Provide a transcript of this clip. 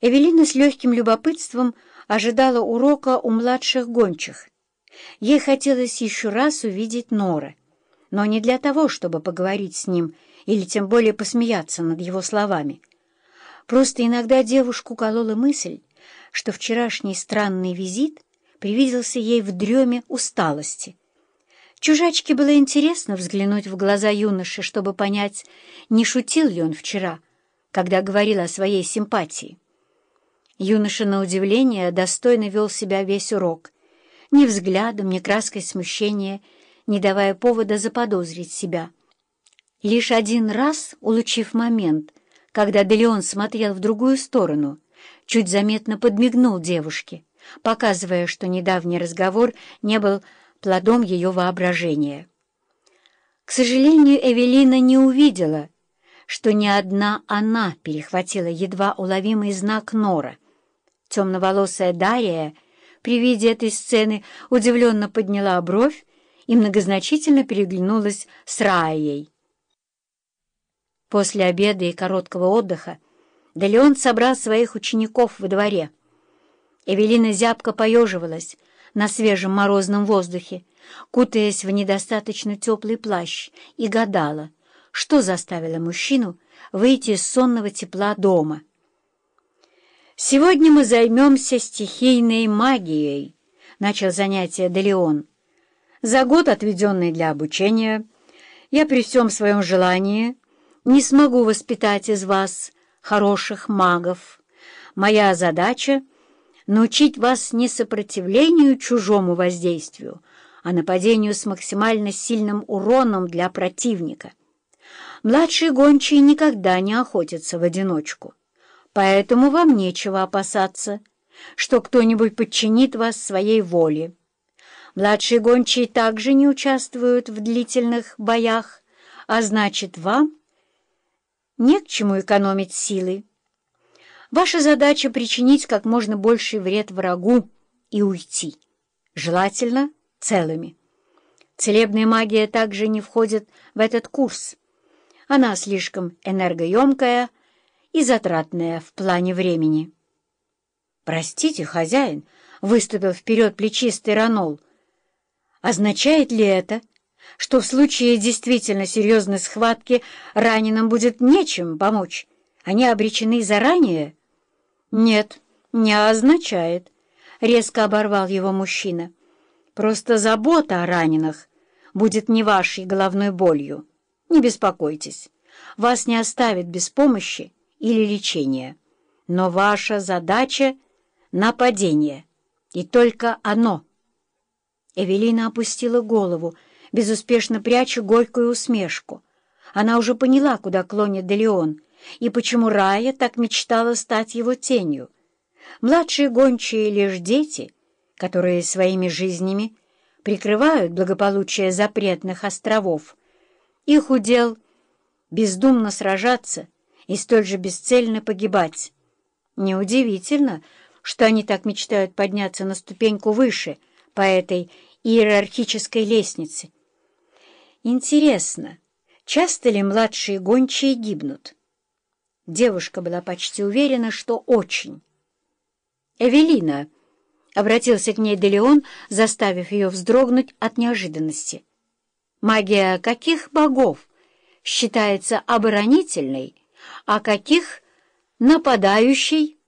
Эвелина с легким любопытством ожидала урока у младших гончих. Ей хотелось еще раз увидеть Нора, но не для того, чтобы поговорить с ним или тем более посмеяться над его словами. Просто иногда девушку колола мысль, что вчерашний странный визит привиделся ей в дреме усталости. Чужачке было интересно взглянуть в глаза юноши, чтобы понять, не шутил ли он вчера, когда говорил о своей симпатии. Юноша, на удивление, достойно вел себя весь урок. Ни взглядом, ни краской смущения, не давая повода заподозрить себя. Лишь один раз, улучив момент, когда Делеон смотрел в другую сторону, чуть заметно подмигнул девушке, показывая, что недавний разговор не был плодом ее воображения. К сожалению, Эвелина не увидела, что ни одна она перехватила едва уловимый знак Нора — Темноволосая Дарья при виде этой сцены удивленно подняла бровь и многозначительно переглянулась с Раей. После обеда и короткого отдыха Делеон собрал своих учеников во дворе. Эвелина зябко поеживалась на свежем морозном воздухе, кутаясь в недостаточно теплый плащ, и гадала, что заставило мужчину выйти из сонного тепла дома — «Сегодня мы займемся стихийной магией», — начал занятие Делеон. «За год, отведенный для обучения, я при всем своем желании не смогу воспитать из вас хороших магов. Моя задача — научить вас не сопротивлению чужому воздействию, а нападению с максимально сильным уроном для противника. Младшие гончие никогда не охотятся в одиночку». Поэтому вам нечего опасаться, что кто-нибудь подчинит вас своей воле. Младшие гончие также не участвуют в длительных боях, а значит, вам не к чему экономить силы. Ваша задача — причинить как можно больший вред врагу и уйти, желательно целыми. Целебная магия также не входит в этот курс. Она слишком энергоемкая, и затратная в плане времени. «Простите, хозяин», — выступил вперед плечистый Ранол. «Означает ли это, что в случае действительно серьезной схватки раненым будет нечем помочь? Они обречены заранее?» «Нет, не означает», — резко оборвал его мужчина. «Просто забота о раненых будет не вашей головной болью. Не беспокойтесь, вас не оставят без помощи, или лечение, но ваша задача — нападение, и только оно. Эвелина опустила голову, безуспешно пряча горькую усмешку. Она уже поняла, куда клонит Делеон, и почему Рая так мечтала стать его тенью. Младшие гончие — лишь дети, которые своими жизнями прикрывают благополучие запретных островов. Их удел — бездумно сражаться — и столь же бесцельно погибать. Неудивительно, что они так мечтают подняться на ступеньку выше по этой иерархической лестнице. Интересно, часто ли младшие гончие гибнут? Девушка была почти уверена, что очень. «Эвелина!» — обратился к ней Делеон, заставив ее вздрогнуть от неожиданности. «Магия каких богов считается оборонительной?» А каких? Нападающий